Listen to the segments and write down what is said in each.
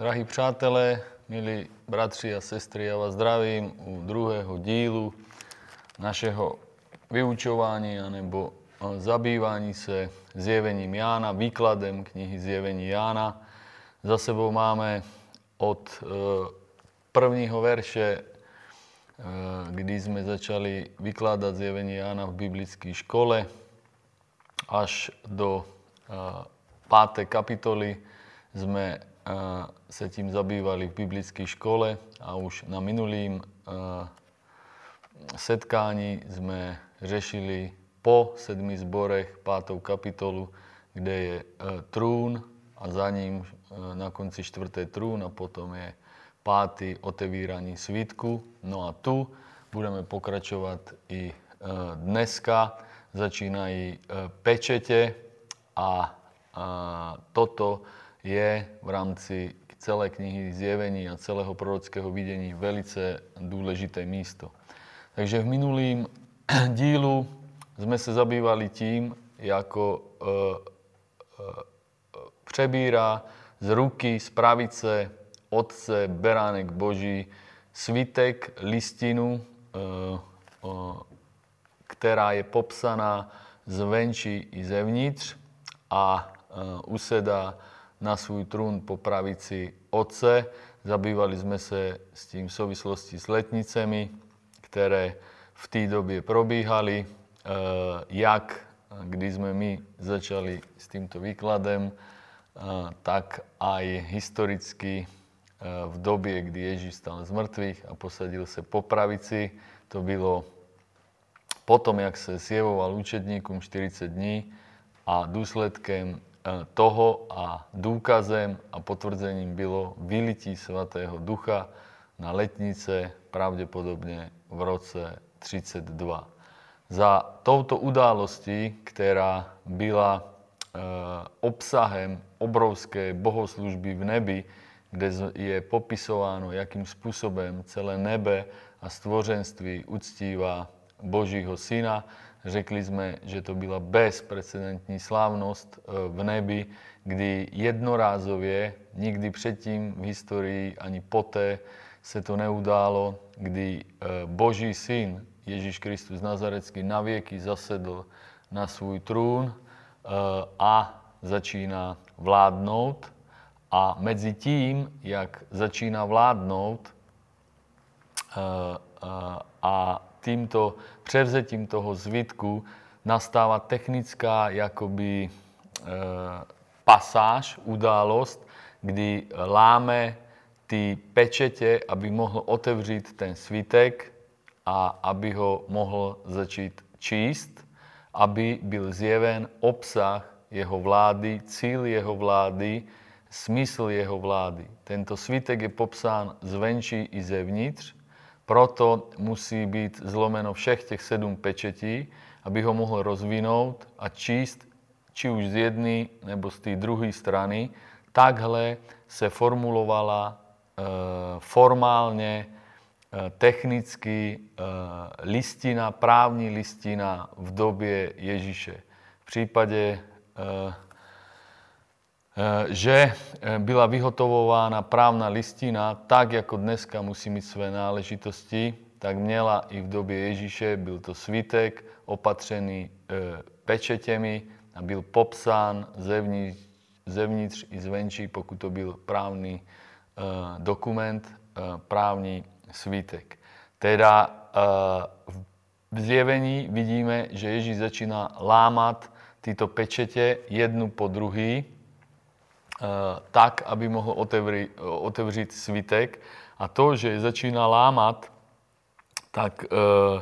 Drahí přátelé, milí bratři a sestry, ja vás zdravím u druhého dílu našeho vyučovania nebo zabývaní se zjevením Jána, výkladem knihy Zjevení Jána. Za sebou máme od e, prvního verše, e, kdy sme začali vykladať zjevenie Jána v biblickej škole, až do 5. E, kapitoly sme sa tým zabývali v biblickej škole a už na minulým setkání sme řešili po sedmi zborech 5. kapitolu, kde je trún a za ním na konci čtvrté trún a potom je pátý otevíraní svítku. No a tu budeme pokračovať i dneska. Začínají pečete a toto je v rámci celé knihy zjevení a celého prorockého videní velice dôležité místo. Takže v minulým dílu sme sa zabývali tím, ako e, e, přebírá z ruky, z pravice Otce, Beránek Boží, svitek, listinu, e, ktorá je popsaná zvenčí i zevnitř a usedá na svůj trún po pravici Otce. Zabývali sme sa s tým v súvislosti s letnicemi, ktoré v té době probíhali, jak, kdy sme my začali s týmto výkladem, tak aj historicky v době, kdy Ježíš stal z mŕtvych a posadil sa po pravici. To bylo potom, jak sa zjevoval učedníkom 40 dní a dôsledkem toho a dôkazem a potvrdzením bylo vylití Svatého Ducha na letnice pravdepodobne v roce 32. Za touto událostí, ktorá byla e, obsahem obrovské bohoslužby v nebi, kde je popisováno, jakým spôsobom celé nebe a stvořenství uctíva Božího Syna, Řekli sme, že to byla bezprecedentní slávnosť e, v nebi, kdy jednorázovie, nikdy předtím v histórii ani poté se to neudálo, kdy e, Boží syn Ježíš Kristus Nazarecký navieky zasedl na svůj trún e, a začína vládnout. A medzi tím, jak začína vládnout a týmto převzetím toho zvitku nastáva technická jakoby e, pasáž, událosť, kdy láme ty pečete, aby mohl otevřít ten svitek a aby ho mohl začít číst, aby byl zjeven obsah jeho vlády, cíl jeho vlády, smysl jeho vlády. Tento svitek je popsán zvenčí i zevnitř proto musí byť zlomeno všech těch sedm pečetí, aby ho mohl rozvinout a číst, či už z jednej nebo z tej druhej strany. Takhle se formulovala e, formálne, e, technicky e, listina, právní listina v době Ježíše. V prípade e, E, že e, byla vyhotovována právna listina tak, ako dneska musí mít své náležitosti, tak měla i v době Ježíše, byl to svitek opatřený e, pečetemi a byl popsán zevnitř, zevnitř i zvenčí, pokud to byl právny dokument, právny svitek. Teda v zjevení vidíme, že Ježíš začína lámat tyto pečete jednu po druhý, Eh, tak, aby mohl otevri, otevřít svitek. A to, že začína lámat, tak uh,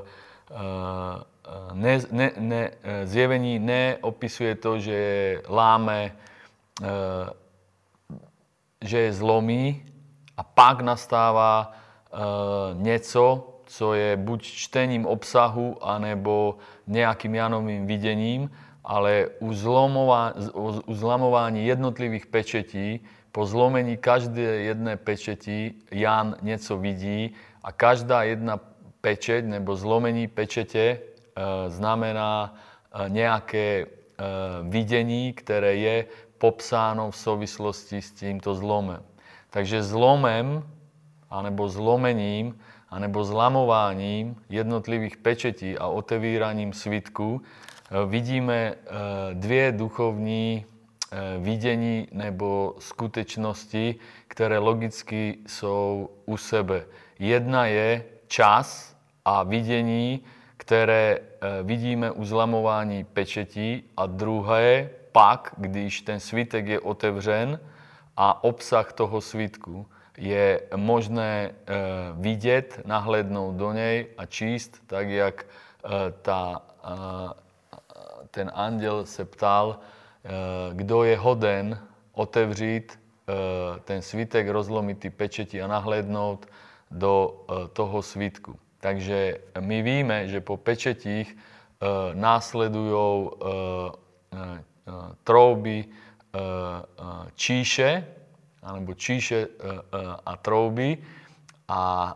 ne, ne, ne, zjevení neopisuje to, že láme, že je zlomí a pak nastává něco, co je buď čtením obsahu, anebo nejakým Janovým videním, ale u, zlamování jednotlivých pečetí, po zlomení každé jedné pečeti Jan něco vidí a každá jedna pečeť nebo zlomení pečete znamená e, nejaké e, videní, ktoré je popsáno v souvislosti s týmto zlomem. Takže zlomem, anebo zlomením, anebo zlamováním jednotlivých pečetí a otevíraním svitku vidíme e, dvě duchovní videní nebo skutečnosti, které logicky jsou u sebe. Jedna je čas a vidění, které vidíme u zlamování pečetí a druhé pak, když ten svitek je otevřen a obsah toho svitku je možné vidět, nahlédnout do něj a číst, tak jak ta, ten anděl se ptal, e, kdo je hoden otevřít e, ten svitek, rozlomit ty pečeti a nahlédnout do e, toho svitku. Takže my víme, že po pečetích následují e, trouby číše, alebo číše a trouby a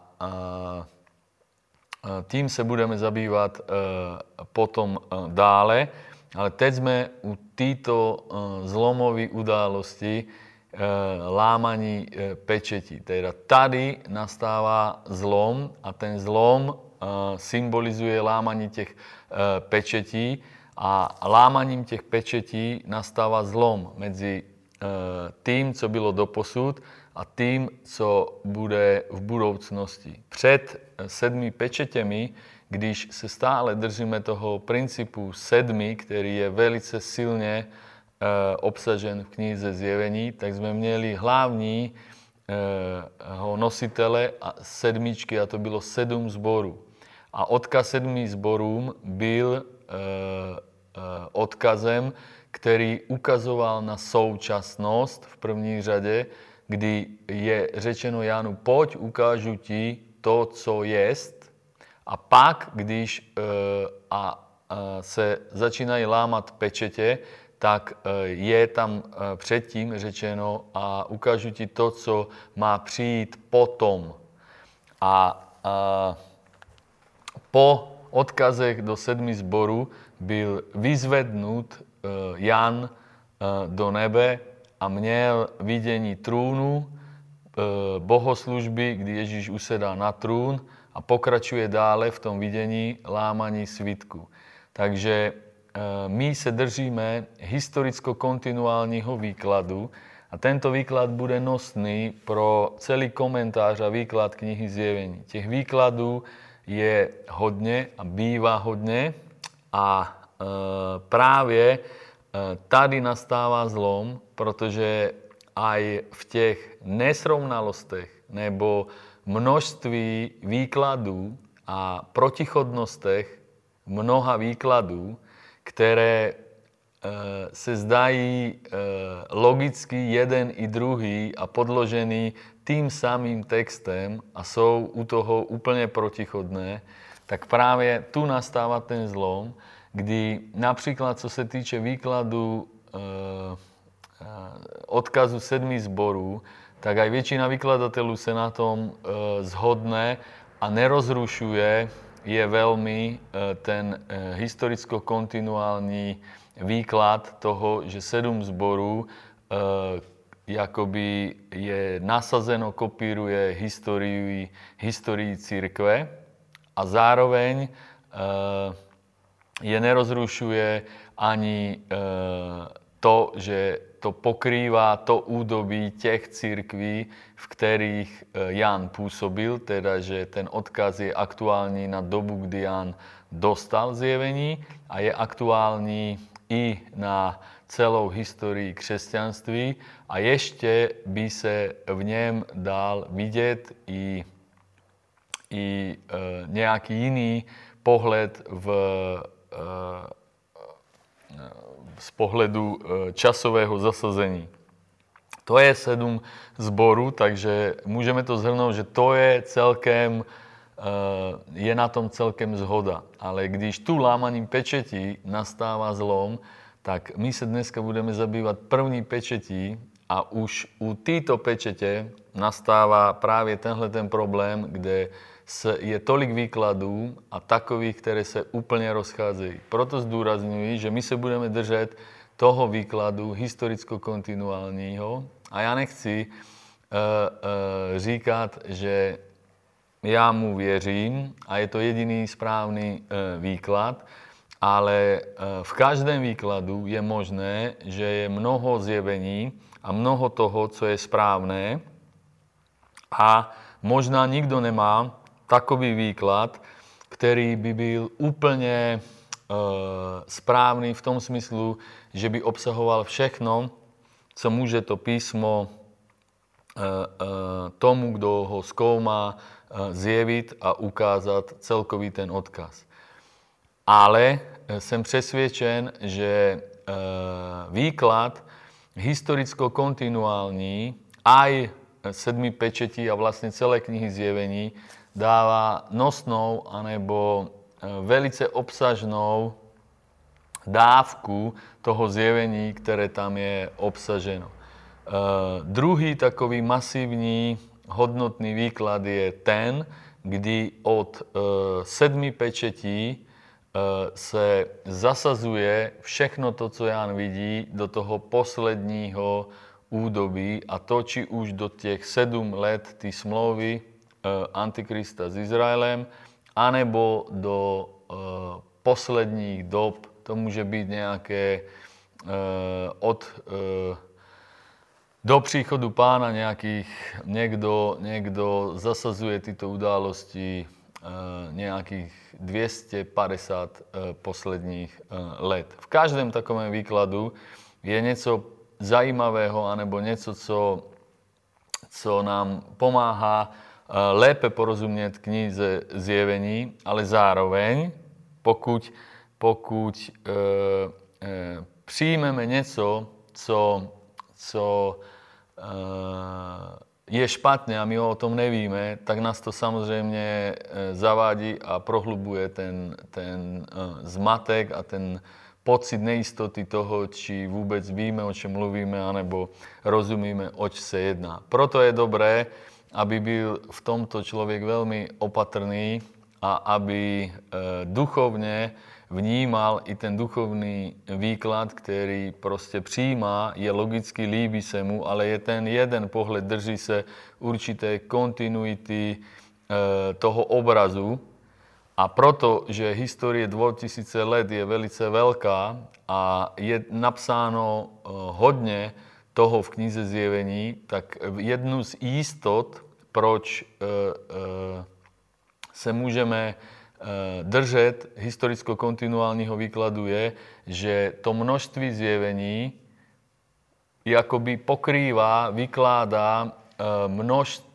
tým se budeme zabývat potom dále. Ale teď jsme u této zlomové události lámaní pečetí. Teda tady nastává zlom a ten zlom symbolizuje lámaní těch pečetí a lámaním těch pečetí nastává zlom mezi eh, tým, co bylo doposud a tým, co bude v budoucnosti. Před eh, sedmi pečetěmi, když se stále držíme toho principu sedmi, který je velice silně eh, obsažen v knize Zjevení, tak jsme měli hlavní nositele a sedmičky a to bylo sedm zborů. A odkaz sedmi zborům byl Eh, odkazem, který ukazoval na současnost v první řadě, kdy je řečeno Jánu, pojď, ukážu ti to, co jest. A pak, když eh, a, se začínají lámat pečetě, tak eh, je tam předtím řečeno a ukážu ti to, co má přijít potom. A, a po odkazech do sedmi zborů byl vyzvednut eh, Jan eh, do nebe a měl vidění trůnu, eh, bohoslužby, kdy Ježíš usedá na trůn a pokračuje dále v tom vidění lámaní svitku. Takže my se držíme historicko-kontinuálního výkladu a tento výklad bude nosný pro celý komentář a výklad knihy Zjevení. Těch výkladů je hodně a bývá hodně a e, právě e, tady nastává zlom, protože aj v těch nesrovnalostech nebo množství výkladů a protichodnostech mnoha výkladů, které e, se zdají logicky jeden i druhý a podložený tým samým textem a jsou u toho úplně protichodné, tak právě tu nastává ten zlom, kdy například co se týče výkladu e, odkazu sedmi zborů, tak aj většina vykladatelů se na tom e, zhodne a nerozrušuje. Je velmi e, ten e, historicko-kontinuální výklad toho, že sedm zborů e, jakoby je nasazeno, kopíruje historii, historii církve a zároveň eh, je nerozrušuje ani eh, to, že to pokrývá to údobí těch církví, v kterých eh, Jan působil, teda že ten odkaz je aktuální na dobu, kdy Jan dostal zjevení a je aktuální i na celou historii křesťanství a ještě by se v něm dal vidět i, i e, nějaký jiný pohled v, e, z pohledu e, časového zasazení. To je sedm zborů, takže můžeme to zhrnout, že to je celkem, e, je na tom celkem zhoda. Ale když tu lámaním pečetí nastává zlom, tak my se dneska budeme zabývat první pečetí a už u této pečetě nastává právě tenhle ten problém, kde je tolik výkladů a takových, které se úplně rozcházejí. Proto zdůrazňuji, že my se budeme držet toho výkladu historicko-kontinuálního a já nechci říkat, že já mu věřím a je to jediný správný výklad, ale v každém výkladu je možné, že je mnoho zjevení a mnoho toho, co je správné a možná nikdo nemá takový výklad, který by byl úplně správný v tom smyslu, že by obsahoval všechno, co může to písmo tomu, kdo ho zkoumá, zjevit a ukázat celkový ten odkaz. Ale jsem přesvědčen, že výklad historicko-kontinuální aj sedmi pečetí a vlastně celé knihy zjevení dává nosnou anebo velice obsažnou dávku toho zjevení, které tam je obsaženo. Druhý takový masívny, hodnotný výklad je ten, kdy od sedmi pečetí se zasazuje všechno to, co Jan vidí, do toho posledního údobí a to, či už do těch sedm let ty smlouvy Antikrista s Izraelem, anebo do posledních dob, to může být nějaké od do příchodu pána nějakých, někdo, někdo zasazuje tyto události nějakých 250 posledních let. V každém takovém výkladu je něco zajímavého, anebo něco, co, co nám pomáhá lépe porozumět knize zjevení, ale zároveň, pokud, pokud e, e, přijmeme něco, co, co e, je špatně a my o tom nevíme, tak nás to samozřejmě zavádí a prohlubuje ten, ten zmatek a ten pocit nejistoty toho, či vůbec víme, o čem mluvíme, anebo rozumíme, oč se jedná. Proto je dobré, aby byl v tomto člověk velmi opatrný a aby duchovně vnímal i ten duchovný výklad, který prostě přijímá, je logicky, líbí se mu, ale je ten jeden pohled, drží se určité kontinuity toho obrazu. A proto, že historie 2000 let je velice velká a je napsáno hodně toho v knize Zjevení, tak jednu z jistot, proč se můžeme držet historicko-kontinuálního výkladu je, že to množství zjevení jakoby pokrývá, vykládá množství,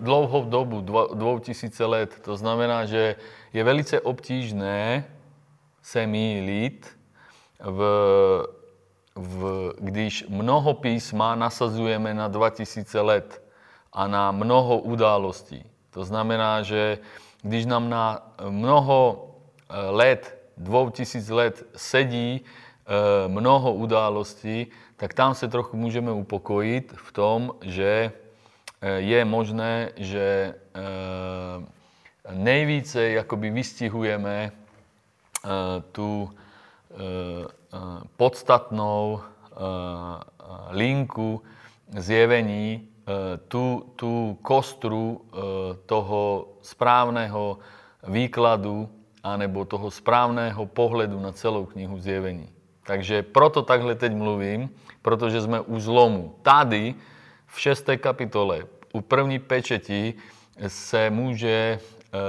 dlouhou dobu, 2000 let. To znamená, že je velice obtížné se mýlit, v, v, když mnoho písma nasazujeme na 2000 let a na mnoho událostí. To znamená, že když nám na mnoho let, 2000 let sedí mnoho událostí, tak tam se trochu můžeme upokojit v tom, že je možné, že nejvíce jakoby vystihujeme tu podstatnou linku zjevení, tu, tu kostru toho správného výkladu anebo toho správného pohledu na celou knihu zjevení. Takže proto takhle teď mluvím, protože jsme u zlomu. Tady v 6. kapitole u první pečeti se může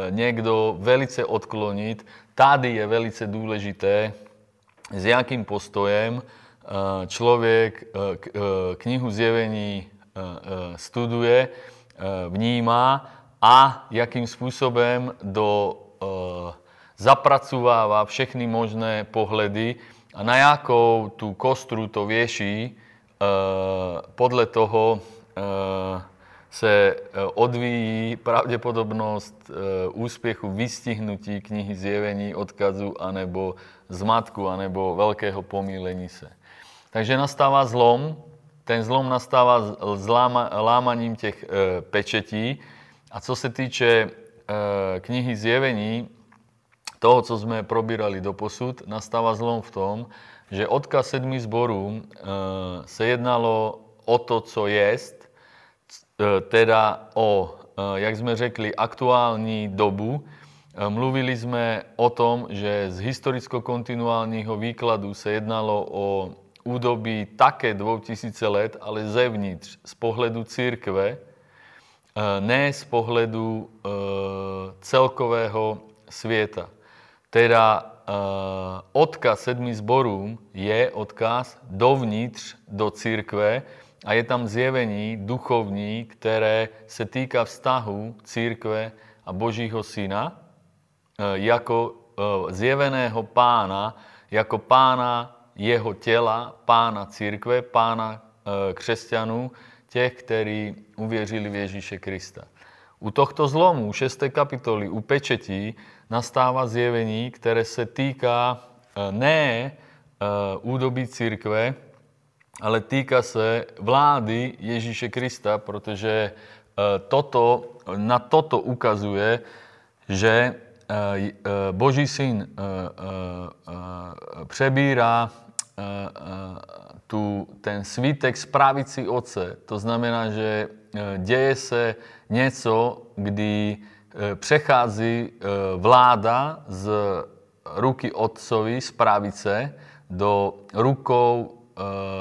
někdo velice odklonit. Tady je velice důležité, s jakým postojem člověk knihu zjevení studuje, vnímá a jakým způsobem do, zapracovává všechny možné pohledy a na jakou tu kostru to věší, podle toho se odvíjí pravděpodobnost úspěchu vystihnutí knihy zjevení, odkazu, anebo zmatku, anebo velkého pomílení se. Takže nastává zlom, ten zlom nastává lámaním těch pečetí. A co se týče knihy zjevení, toho, co jsme probírali do posud, nastává zlom v tom, že odkaz sedmi zborů se jednalo o to, co jest, teda o, jak sme řekli, aktuální dobu. Mluvili sme o tom, že z historicko-kontinuálního výkladu se jednalo o údobí také 2000 let, ale zevnitř, z pohledu církve, ne z pohledu celkového svieta. Teda odkaz sedmi zborům je odkaz dovnitř do církve a je tam zjevení duchovní, které se týká vztahu církve a Božího syna jako zjeveného pána, jako pána jeho těla, pána církve, pána křesťanů, těch, kteří uvěřili v Ježíše Krista. U tohto zlomu, 6. kapitoly, u pečetí, nastáva zjevení, které se týká ne údobí církve, ale týka se vlády Ježíše Krista, protože toto, na toto ukazuje, že Boží syn přebírá tu, ten svítek z pravici Otce. To znamená, že děje se něco, kdy přechází vláda z ruky Otcovi z pravice do rukou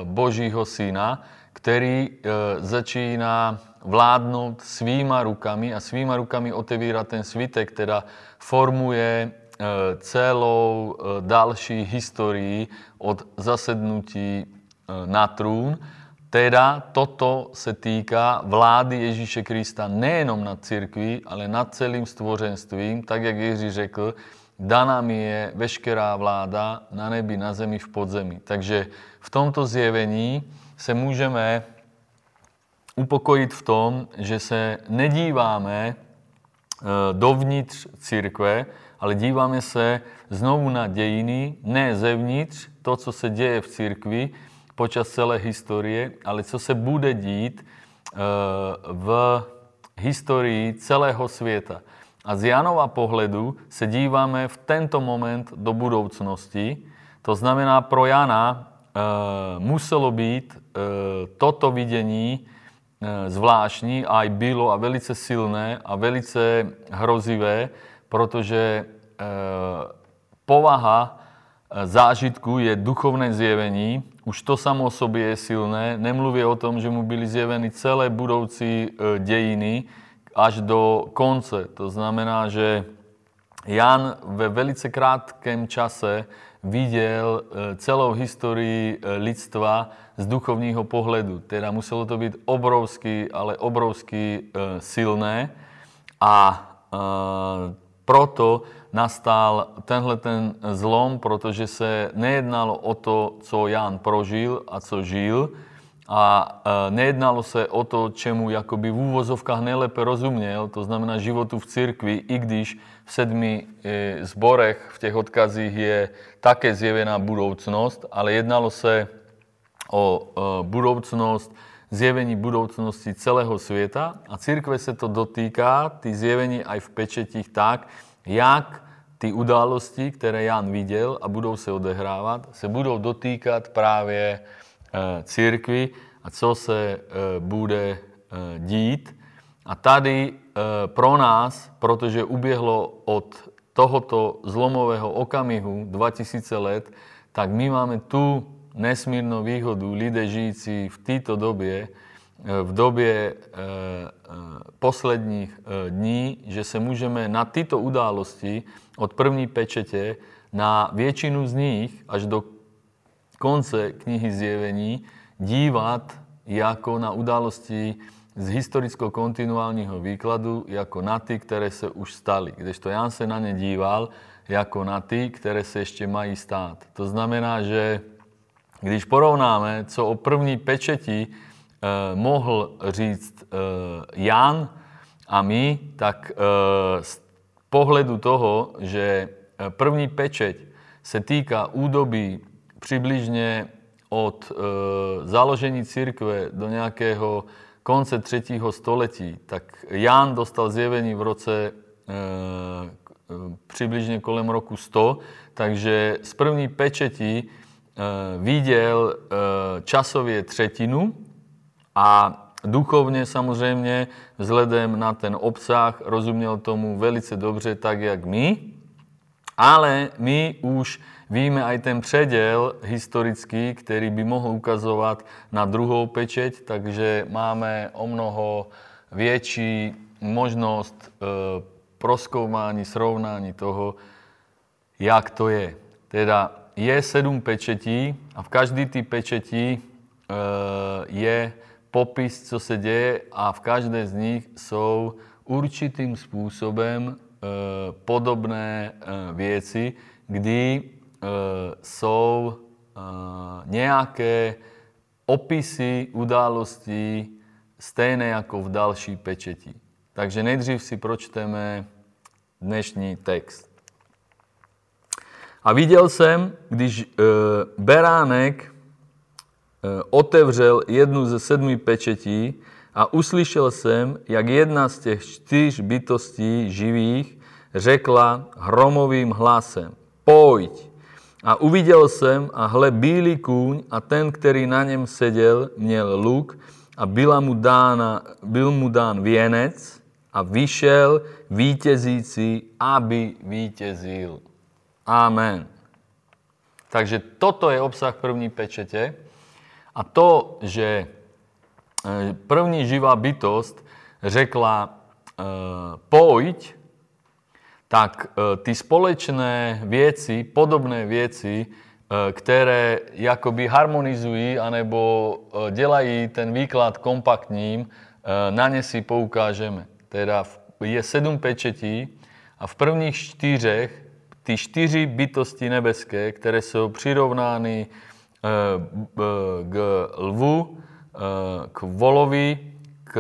Božího syna, který začíná vládnout svýma rukami a svýma rukami otevírá ten svitek, teda formuje celou další historii od zasednutí na trůn. Teda toto se týká vlády Ježíše Krista nejenom nad církví, ale nad celým stvořenstvím, tak jak Ježíš řekl, daná mi je veškerá vláda na nebi, na zemi, v podzemí. Takže v tomto zjevení se můžeme upokojit v tom, že se nedíváme dovnitř církve, ale díváme se znovu na dějiny, ne zevnitř, to, co se děje v církvi počas celé historie, ale co se bude dít v historii celého světa. A z Janova pohledu se díváme v tento moment do budoucnosti. To znamená, pro Jana muselo být toto vidění zvláštní a aj bylo a velice silné a velice hrozivé, protože povaha zážitku je duchovné zjevení. Už to samo o sobě je silné. Nemluví o tom, že mu byly zjeveny celé budoucí dějiny až do konce. To znamená, že Jan ve velice krátkém čase viděl celou historii lidstva z duchovního pohledu. Teda muselo to být obrovsky, ale obrovsky silné. A proto nastal tenhle ten zlom, protože se nejednalo o to, co Jan prožil a co žil, a nejednalo se o to, čemu jakoby v úvozovkách nejlépe rozuměl, to znamená životu v církvi, i když sedmi zborech, v těch odkazích je také zjevená budoucnost, ale jednalo se o budoucnost, zjevení budoucnosti celého světa a církve se to dotýká, ty zjevení aj v pečetích tak, jak ty události, které Jan viděl a budou se odehrávat, se budou dotýkat právě církvi a co se bude dít. A tady pro nás, protože uběhlo od tohoto zlomového okamihu 2000 let, tak my máme tu nesmírnou výhodu, lidé žijící v této době, v době posledních dní, že se můžeme na tyto události od první pečetě na většinu z nich až do konce knihy Zjevení dívat jako na události z historicko-kontinuálního výkladu, jako na ty, které se už staly. Kdežto Jan se na ně díval jako na ty, které se ještě mají stát. To znamená, že když porovnáme, co o první pečeti eh, mohl říct eh, Jan a my, tak eh, z pohledu toho, že první pečeť se týká údobí přibližně od e, založení církve do nějakého konce třetího století, tak Ján dostal zjevení v roce e, přibližně kolem roku 100, takže z první pečetí e, viděl e, časově třetinu a duchovně samozřejmě, vzhledem na ten obsah, rozuměl tomu velice dobře, tak jak my, ale my už víme aj ten předěl historický, který by mohl ukazovat na druhou pečeť, takže máme o mnoho větší možnost e, proskoumání, srovnání toho, jak to je. Teda je sedm pečetí a v každý ty pečetí e, je popis, co se děje a v každé z nich jsou určitým způsobem podobné e, věci, kdy jsou nějaké opisy událostí stejné jako v další pečeti. Takže nejdřív si pročteme dnešní text. A viděl jsem, když e, beránek e, otevřel jednu ze sedmi pečetí a uslyšel jsem, jak jedna z těch čtyř bytostí živých řekla hromovým hlasem, pojď. A uviděl jsem a hle bílý kůň a ten, který na něm seděl, měl luk a byla mu dána, byl mu dán věnec a vyšel vítězící, aby vítězil. Amen. Takže toto je obsah první pečete. A to, že první živá bytost řekla e, pojď, tak e, ty společné věci, podobné věci, které jakoby harmonizují anebo dělají ten výklad kompaktním, na ně si poukážeme. Teda je sedm pečetí a v prvních čtyřech ty čtyři bytosti nebeské, které jsou přirovnány k lvu, k volovi, k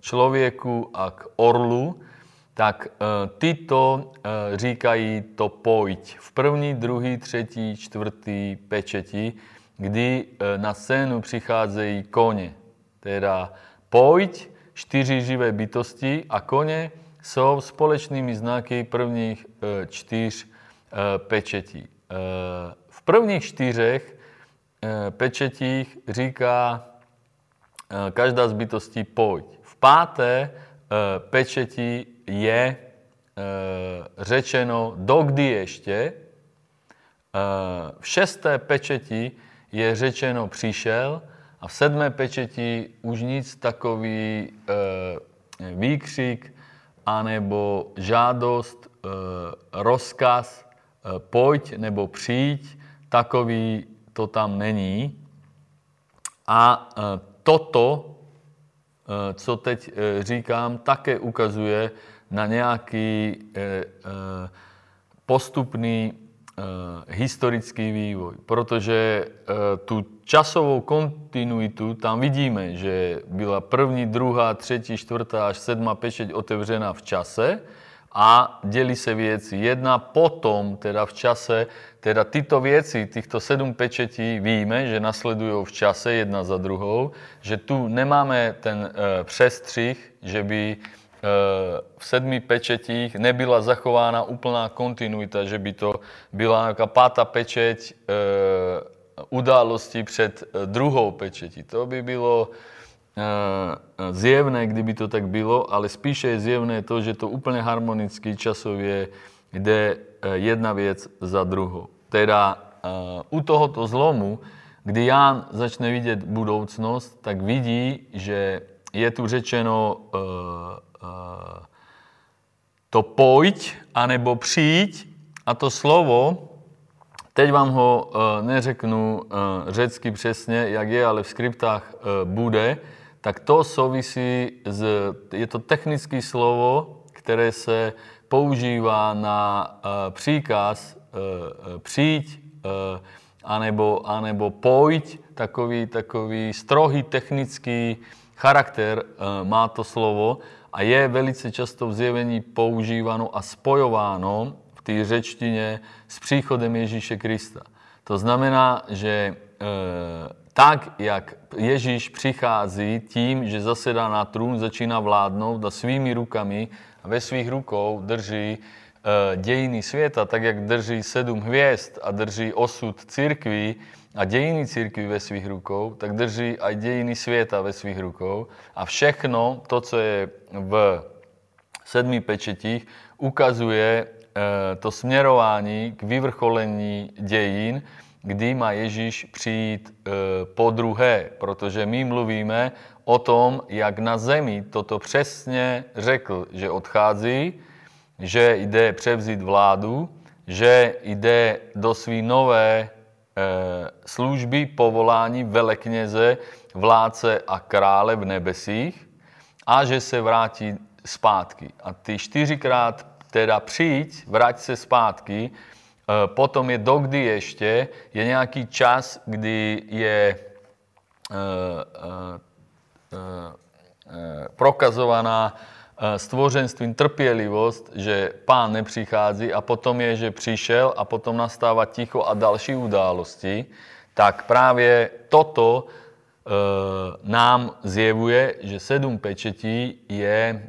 člověku a k orlu, tak eh, tyto říkají to pojď. V první, druhý, třetí, čtvrtý pečeti, kdy na scénu přicházejí koně. Teda pojď, čtyři živé bytosti a koně jsou společnými znaky prvních e, čtyř e, pečetí. E, v prvních čtyřech pečetích říká každá z bytostí pojď. V páté pečeti je řečeno dokdy ještě. V šesté pečeti je řečeno přišel a v sedmé pečeti už nic takový výkřik anebo žádost, rozkaz, pojď nebo přijď, takový to tam není. A toto, co teď říkám, také ukazuje na nějaký postupný historický vývoj, protože tu časovou kontinuitu tam vidíme, že byla první, druhá, třetí, čtvrtá až sedma pečeť otevřena v čase a dělí se věci. Jedna potom, teda v čase, teda tyto věci, těchto sedm pečetí víme, že nasledují v čase jedna za druhou, že tu nemáme ten e, přestřih, že by e, v sedmi pečetích nebyla zachována úplná kontinuita, že by to byla nějaká pátá pečeť e, události před eh, druhou pečetí. To by bylo eh, zjevné, kdyby to tak bylo, ale spíše je zjevné to, že to úplně harmonicky časově jde eh, jedna věc za druhou. Teda u tohoto zlomu, kdy Ján začne vidět budoucnost, tak vidí, že je tu řečeno to pojď, anebo přijď, a to slovo Teď vám ho neřeknu řecky přesně, jak je, ale v skriptách bude, tak to souvisí s, je to technické slovo, které se používá na uh, příkaz uh, přijď, uh, anebo, anebo pojď, takový, takový strohý technický charakter uh, má to slovo a je velice často v zjevení používáno a spojováno té řečtině s příchodem Ježíše Krista. To znamená, že e, tak, jak Ježíš přichází tím, že zasedá na trůn, začíná vládnout a svými rukami a ve svých rukou drží dějiny světa, tak jak drží sedm hvězd a drží osud církví a dějiny církví ve svých rukou, tak drží aj dějiny světa ve svých rukou. A všechno to, co je v sedmi pečetích, ukazuje to směrování k vyvrcholení dějin, kdy má Ježíš přijít po druhé, protože my mluvíme o tom, jak na zemi toto přesně řekl, že odchází, že jde převzít vládu, že jde do své nové e, služby, povolání velekněze, vládce a krále v nebesích a že se vrátí zpátky. A ty čtyřikrát teda přijď, vrať se zpátky, e, potom je dokdy ještě, je nějaký čas, kdy je e, e, prokazovaná stvořenstvím trpělivost, že pán nepřichází a potom je, že přišel a potom nastává ticho a další události, tak právě toto e, nám zjevuje, že sedm pečetí je e,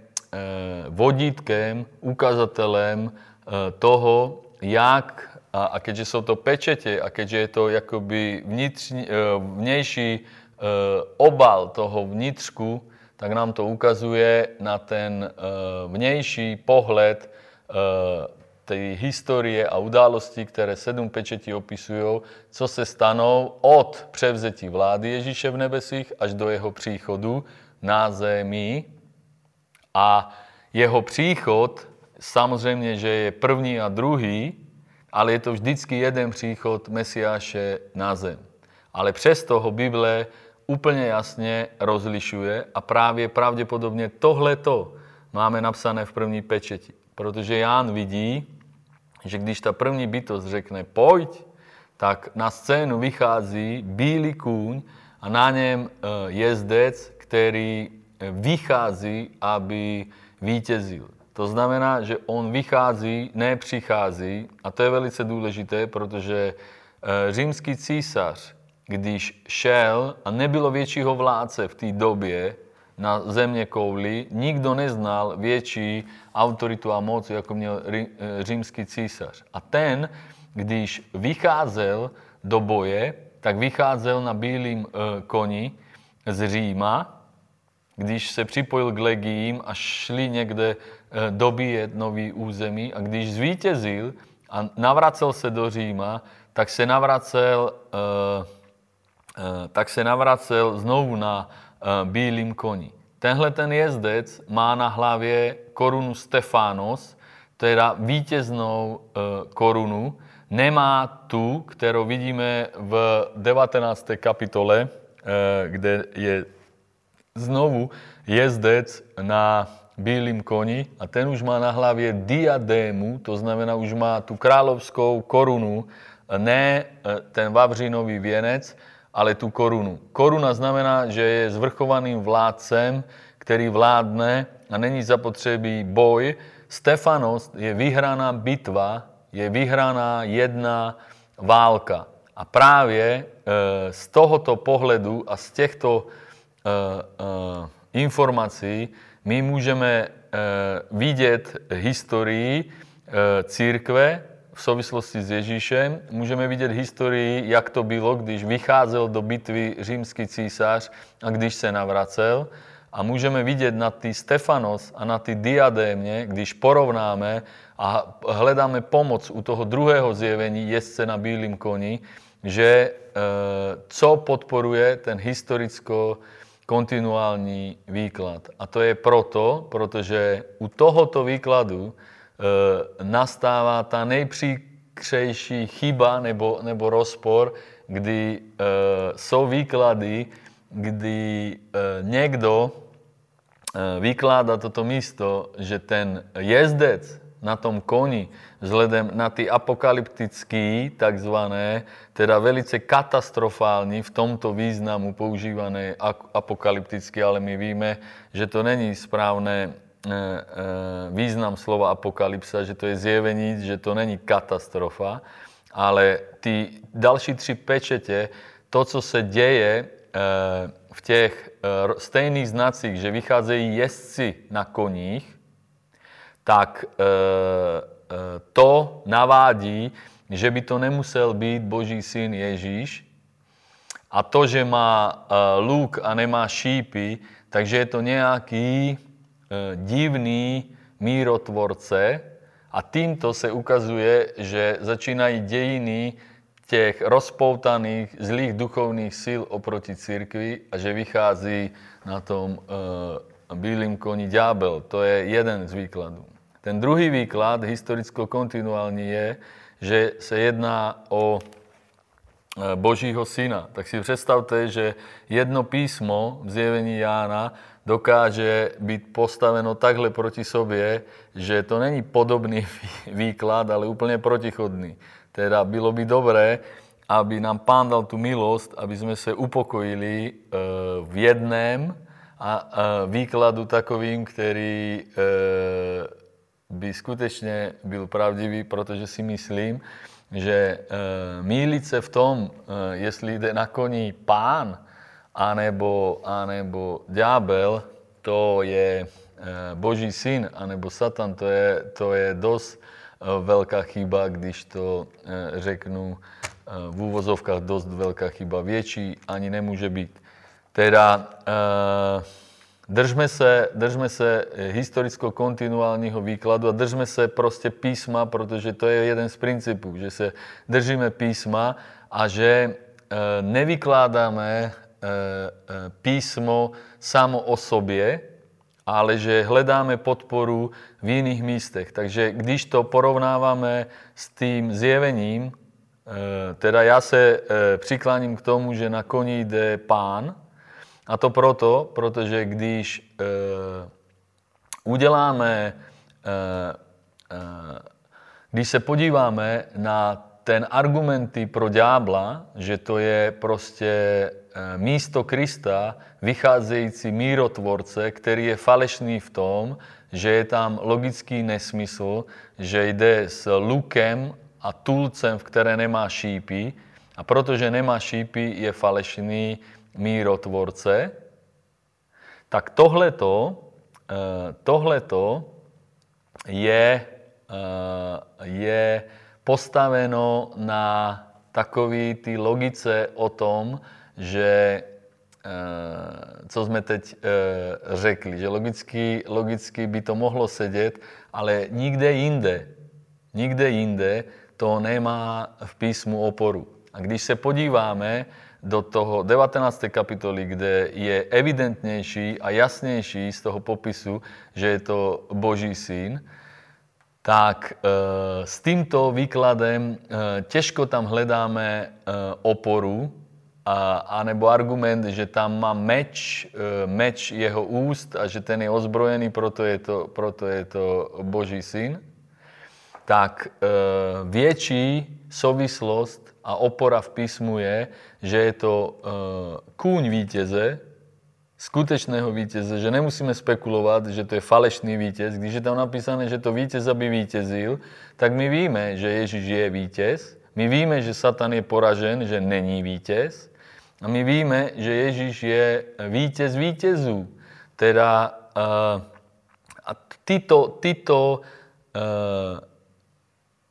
vodítkem, ukazatelem e, toho, jak, a, a keďže jsou to pečetě a keďže je to jakoby vnitřní, vnější obal toho vnitřku, tak nám to ukazuje na ten vnější pohled tej historie a události, které sedm pečetí opisují, co se stanou od převzetí vlády Ježíše v nebesích až do jeho příchodu na zemi. A jeho příchod, samozřejmě, že je první a druhý, ale je to vždycky jeden příchod Mesiáše na zem. Ale přesto ho Bible úplně jasně rozlišuje a právě pravděpodobně tohleto máme napsané v první pečeti. Protože Ján vidí, že když ta první bytost řekne pojď, tak na scénu vychází bílý kůň a na něm eh, jezdec, který eh, vychází, aby vítězil. To znamená, že on vychází, nepřichází a to je velice důležité, protože eh, římský císař když šel a nebylo většího vládce v té době na země kouli, nikdo neznal větší autoritu a moc, jako měl eh, římský císař. A ten, když vycházel do boje, tak vycházel na bílém eh, koni z Říma, když se připojil k legiím a šli někde dobíjet nový území a když zvítězil a navracel se do Říma, tak se navracel Eh, tak se navracel znovu na bílým koni. Tenhle ten jezdec má na hlavě korunu Stefanos, teda vítěznou korunu. Nemá tu, kterou vidíme v 19. kapitole, kde je znovu jezdec na bílým koni a ten už má na hlavě diadému, to znamená, už má tu královskou korunu, ne ten vavřinový věnec, ale tu korunu. Koruna znamená, že je zvrchovaným vládcem, který vládne a není zapotřebí boj. Stefanos je vyhraná bitva, je vyhraná jedna válka. A právě e, z tohoto pohledu a z těchto e, e, informací my můžeme e, vidět historii e, církve, v souvislosti s Ježíšem. Můžeme vidět historii, jak to bylo, když vycházel do bitvy římský císař a když se navracel. A můžeme vidět na ty Stefanos a na ty diadémě, když porovnáme a hledáme pomoc u toho druhého zjevení jezdce na bílém koni, že e, co podporuje ten historicko kontinuální výklad. A to je proto, protože u tohoto výkladu Eh, nastává ta nejpříkřejší chyba nebo, nebo rozpor, kdy e, jsou výklady, kdy e, někdo e, vykládá toto místo, že ten jezdec na tom koni, vzhledem na ty apokalyptický, takzvané, teda velice katastrofální v tomto významu používané apokalypticky, ale my víme, že to není správné Eh, eh, význam slova apokalypsa, že to je zjevení, že to není katastrofa, ale ty další tři pečetě, to, co se děje eh, v těch stejných znacích, že vycházejí jezdci na koních, tak to navádí, že by to nemusel být Boží syn Ježíš. A to, že má luk a nemá šípy, takže je to nějaký divný mírotvorce. A týmto se ukazuje, že začínají dějiny těch rozpoutaných zlých duchovných sil oproti církvi a že vychází na tom uh, bílým koni ďábel. To je jeden z výkladů. Ten druhý výklad, historicko-kontinuální, je, že se jedná o eh, Božího syna. Tak si představte, že jedno písmo v zjevení Jána dokáže být postaveno takhle proti sobě, že to není podobný výklad, ale úplně protichodný. Teda bylo by dobré, aby nám Pán dal tu milost, aby jsme se upokojili eh, v jedném a výkladu takovým, který by skutečně byl pravdivý, protože si myslím, že eh, mílit se v tom, jestli jde na koní pán, anebo, anebo ďábel, to je Boží syn, anebo Satan, to je, to je dosť velká chyba, když to řeknu v úvozovkách dosť veľká chyba. Větší ani nemůže být. Teda držme se, držme se historicko-kontinuálního výkladu a držme se prostě písma, protože to je jeden z principů, že se držíme písma a že nevykládáme písmo samo o sobě, ale že hledáme podporu v jiných místech. Takže když to porovnáváme s tím zjevením, teda já se přikláním k tomu, že na koni jde pán, a to proto, protože když uděláme, když se podíváme na ten argumenty pro ďábla, že to je prostě místo Krista, vycházející mírotvorce, který je falešný v tom, že je tam logický nesmysl, že jde s lukem a tulcem, v které nemá šípy, a protože nemá šípy, je falešný mírotvorce, tak tohleto, tohleto je, je postaveno na takový ty logice o tom, že co jsme teď řekli, že logicky, logicky by to mohlo sedět, ale nikde jinde, nikde jinde to nemá v písmu oporu. A když se podíváme do toho 19. kapitoly, kde je evidentnější a jasnější z toho popisu, že je to Boží syn, tak e, s týmto výkladem e, těžko tam hledáme e, oporu, a, anebo argument, že tam má meč, meč jeho úst a že ten je ozbrojený, proto je to, proto je to Boží syn, tak e, větší souvislost a opora v písmu je, že je to e, kůň vítěze, skutečného vítěze, že nemusíme spekulovat, že to je falešný vítěz. Když je tam napísané, že to vítěz, aby vítězil, tak my víme, že Ježíš je vítěz, my víme, že Satan je poražen, že není vítěz a my víme, že Ježíš je vítěz vítězů. Teda uh, a tyto, tyto uh,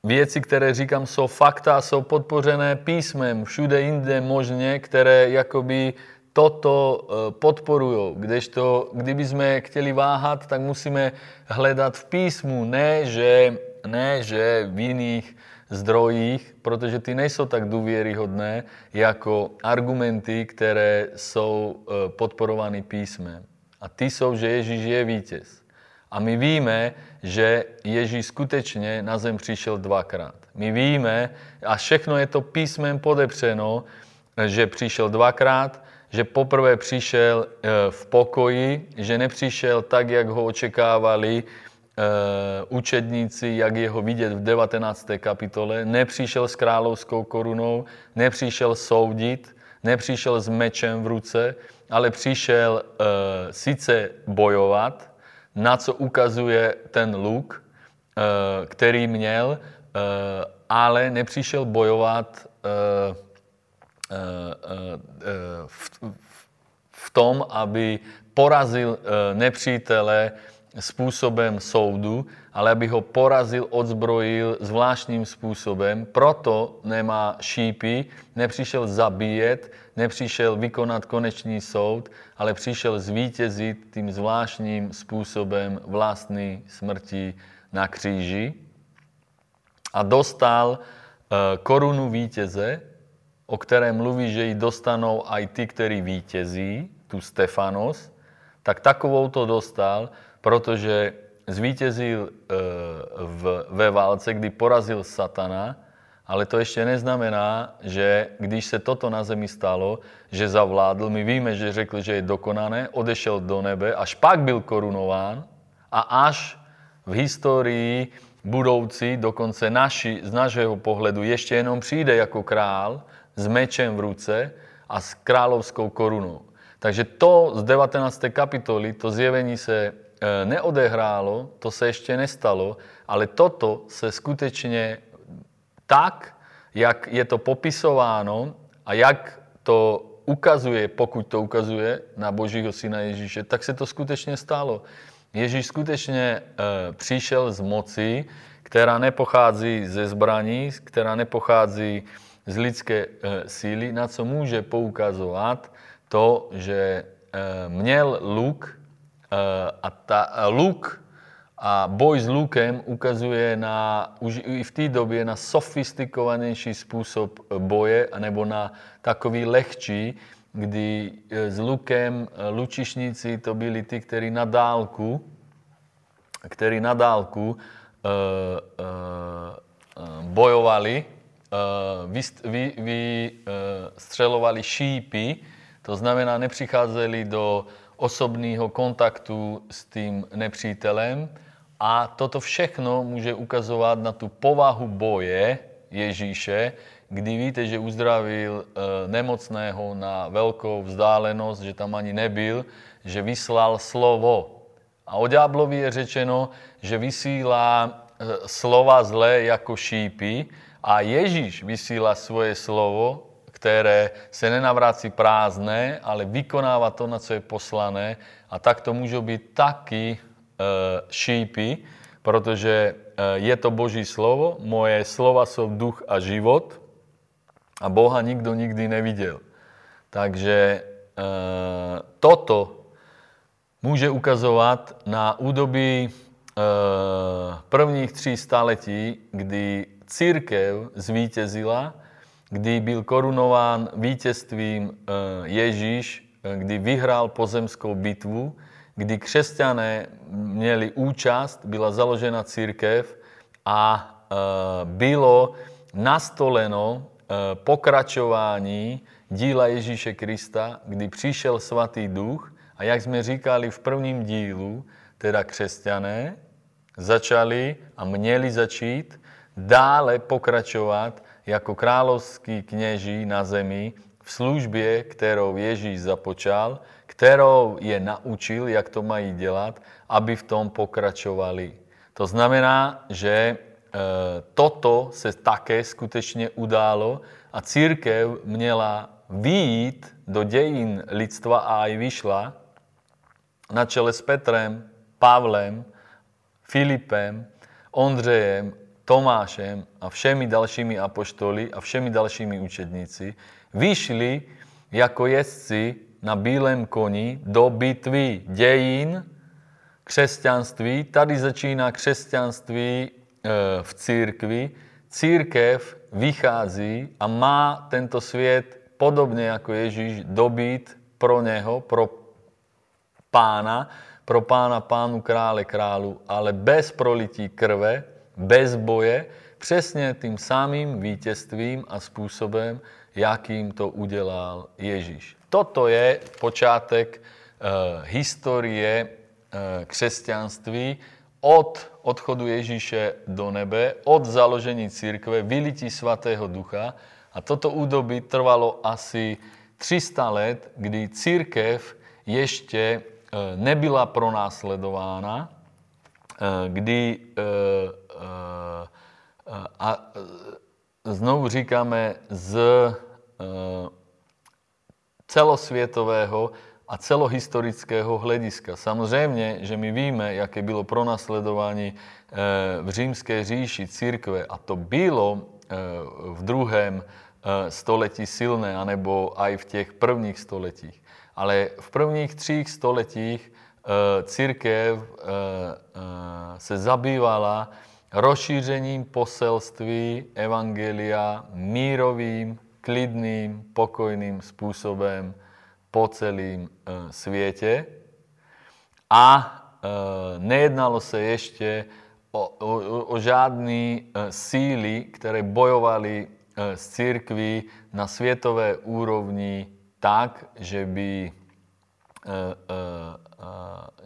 věci, které říkám, jsou fakta, jsou podpořené písmem, všude jinde možně, které jakoby toto podporují. Kdežto, kdyby jsme chtěli váhat, tak musíme hledat v písmu, ne že, ne, že v jiných zdrojích, protože ty nejsou tak důvěryhodné jako argumenty, které jsou podporovány písmem. A ty jsou, že Ježíš je vítěz. A my víme, že Ježíš skutečně na zem přišel dvakrát. My víme, a všechno je to písmem podepřeno, že přišel dvakrát, že poprvé přišel v pokoji, že nepřišel tak, jak ho očekávali učedníci, jak je ho vidět v 19. kapitole. Nepřišel s královskou korunou, nepřišel soudit, nepřišel s mečem v ruce, ale přišel sice bojovat, na co ukazuje ten luk, který měl, ale nepřišel bojovat v tom, aby porazil nepřítele spôsobem soudu, ale aby ho porazil, odzbrojil zvláštním způsobem. Proto nemá šípy, nepřišel zabíjet, nepřišel vykonat konečný soud, ale přišel zvítězit tím zvláštním způsobem vlastní smrti na kříži. A dostal eh, korunu vítěze, o které mluví, že ji dostanou aj ty, ktorí vítězí, tu Stefanos, tak takovou to dostal, protože zvítězil e, v, ve válce, kdy porazil satana, ale to ještě neznamená, že když se toto na zemi stalo, že zavládl, my víme, že řekl, že je dokonané, odešel do nebe, až pak byl korunován a až v histórii budoucí, dokonce naši, z našeho pohledu, ještě jenom přijde jako král s mečem v ruce a s královskou korunou. Takže to z 19. kapitoly, to zjevení se neodehrálo, to se ještě nestalo, ale toto se skutečně tak, jak je to popisováno a jak to ukazuje, pokud to ukazuje na Božího syna Ježíše, tak se to skutečně stalo. Ježíš skutečně e, přišel z moci, která nepochází ze zbraní, která nepochází z lidské e, síly, na co může poukazovat to, že e, měl luk e, a ta, luk a boj s lukem ukazuje na, už i v té době na sofistikovanější způsob boje, anebo na takový lehčí, kdy s lukem lučišníci to byli ty, kteří na dálku, kteří na dálku e, e, bojovali, vystřelovali vy, vy, šípy, to znamená, nepřicházeli do osobného kontaktu s tím nepřítelem a toto všechno může ukazovat na tu povahu boje Ježíše, kdy víte, že uzdravil e, nemocného na velkou vzdálenost, že tam ani nebyl, že vyslal slovo. A o ďáblovi je řečeno, že vysílá e, slova zlé jako šípy a Ježíš vysílá svoje slovo které se nenavrácí prázdné, ale vykonáva to, na co je poslané. A tak to můžou být taky e, šípy, protože e, je to Boží slovo, moje slova jsou duch a život a Boha nikdo nikdy neviděl. Takže e, toto může ukazovat na údobí prvních tří staletí, kdy církev zvítězila kdy byl korunován vítězstvím eh, Ježíš, eh, kdy vyhrál pozemskou bitvu, kdy křesťané měli účast, byla založena církev a eh, bylo nastoleno pokračování díla Ježíše Krista, kdy přišel svatý duch a jak jsme říkali v prvním dílu, teda křesťané začali a měli začít dále pokračovat jako královský kněží na zemi v službě, kterou Ježíš započal, kterou je naučil, jak to mají dělat, aby v tom pokračovali. To znamená, že e, toto se také skutečně událo a církev měla výjít do dějin lidstva a aj vyšla na čele s Petrem, Pavlem, Filipem, Ondřejem Tomášem a všemi dalšími apoštoli a všemi dalšími učedníci vyšli jako jezdci na bílém koni do bitvy dějin křesťanství. Tady začíná křesťanství eh, v církvi. Církev vychází a má tento svět podobně jako Ježíš dobít pro něho, pro pána, pro pána, pánu, krále, králu, ale bez prolití krve, bez boje, přesně tím samým vítězstvím a způsobem, jakým to udělal Ježíš. Toto je počátek uh, historie uh, křesťanství od odchodu Ježíše do nebe, od založení církve, vylití svatého ducha. A toto údobí trvalo asi 300 let, kdy církev ještě uh, nebyla pronásledována, kdy Eh, a znovu říkáme z eh, celosvětového a celohistorického hľadiska. Samozrejme, že my víme, aké bylo pronasledovanie v římskej říši církve a to bylo v druhém století silné, anebo aj v těch prvních stoletích. Ale v prvních třích stoletích církev se zabývala rozšířením poselství Evangelia mírovým, klidným, pokojným spôsobom po celým e, svete. A e, nejednalo sa ešte o, o, o žiadny e, síly, ktoré bojovali z církvy na svietové úrovni tak, že by,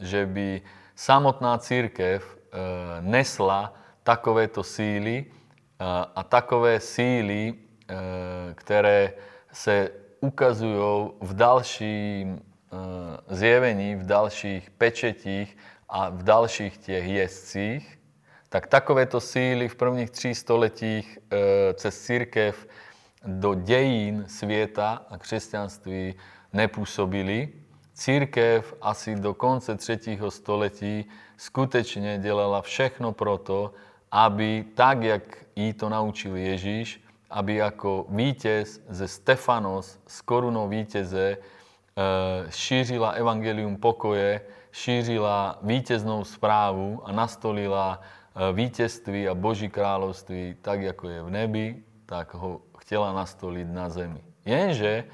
že by samotná církev nesla takovéto síly a takové síly, ktoré sa ukazujú v dalším zjevení, v dalších pečetích a v dalších těch jezdcích, tak takovéto síly v prvních tří stoletích cez církev do dejín světa a křesťanství nepůsobili. Církev asi do konce třetího století skutečne dělala všechno proto, aby tak, jak jí to naučil Ježíš, aby ako vítěz ze Stefanos s korunou vítěze e, šířila evangelium pokoje, šířila vítěznou správu a nastolila e, vítězství a Boží kráľovství tak, ako je v nebi, tak ho chtěla nastolit na zemi. Jenže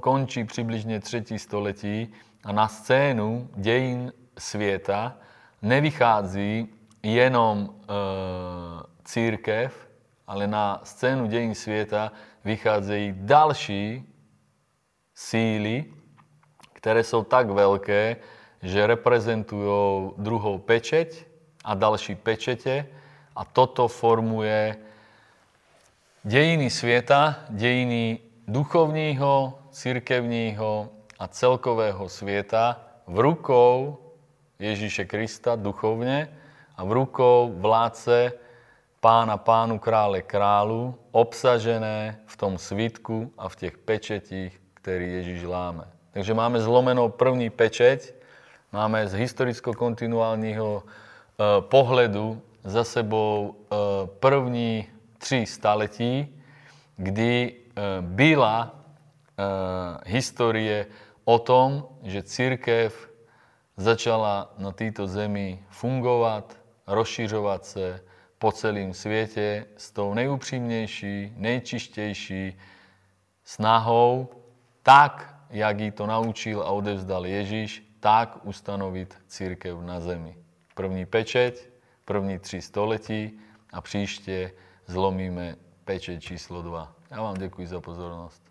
končí přibližně třetí století a na scénu dějin světa nevychází jenom e, církev, ale na scénu dejín sveta vychádzajú ďalší síly, ktoré sú tak veľké, že reprezentujú druhou pečeť a další pečete. A toto formuje dejiny sveta, dejiny duchovního, církevního a celkového sveta v rukou Ježíše Krista duchovne a v rukou vládce pána pánu krále králu, obsažené v tom svitku a v těch pečetích, ktorý Ježíš láme. Takže máme zlomenou první pečeť, máme z historicko-kontinuálního e, pohledu za sebou e, první tři staletí, kdy e, byla e, histórie o tom, že církev začala na týto zemi fungovať, rozšiřovať sa, po celým svete s tou nejúprimnejší, nejčištejší snahou, tak, jak jí to naučil a odevzdal Ježíš, tak ustanoviť církev na zemi. První pečeť, první tři století a příště zlomíme pečeť číslo 2. Ja vám ďakujem za pozornosť.